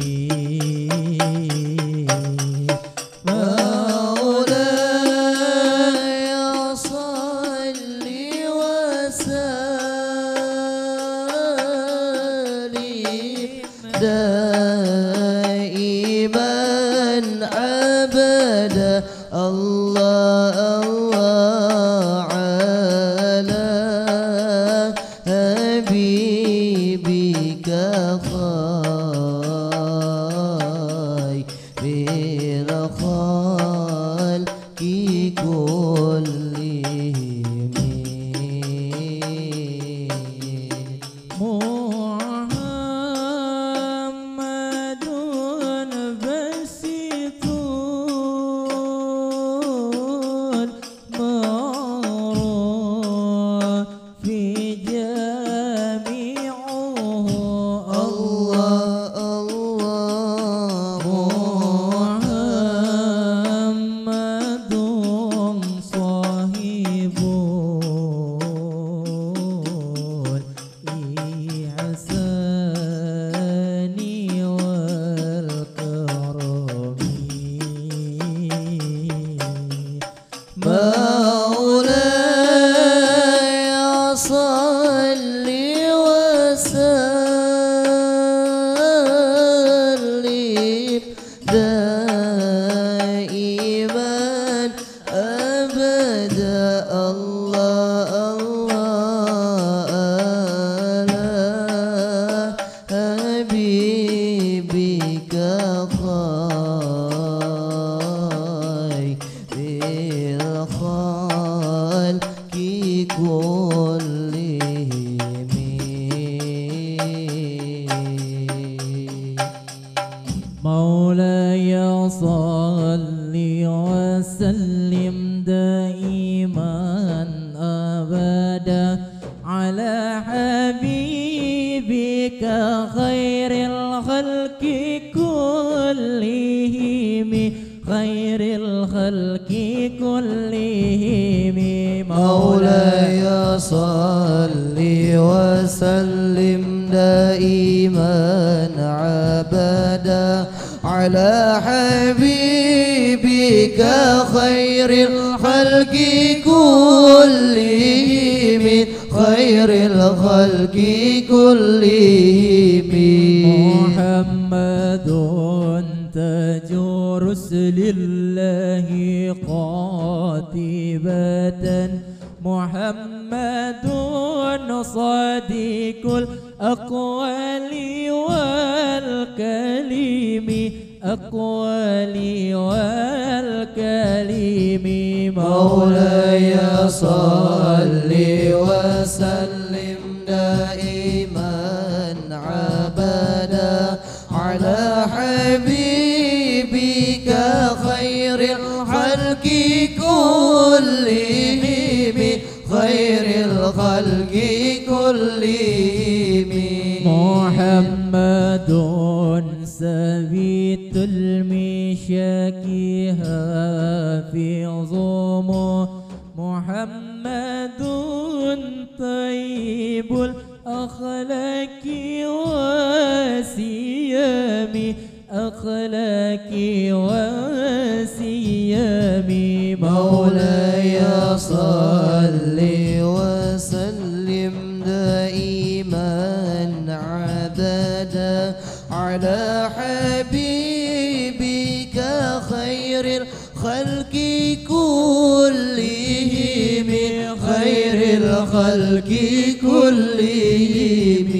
قدمي love. الخلق كلهم مولاي صل وسلم دائما عبدا على حبيبك خير الخلق كلهم خير الخلق كلهم. محمد تاج رسل الله قاتبة محمد صديق الأقوال والكلم الأقوال والكلم مولاي صل خير الخلق كلهم خير الخلق كلهم. محمد سبيت المشاك حافظ محمد طيب الأخلاق وسيام أخلاق وسيام مولاي صل وسلم دائما عبدا على حبيبك خير الخلق كلهم خير الخلق كلهم.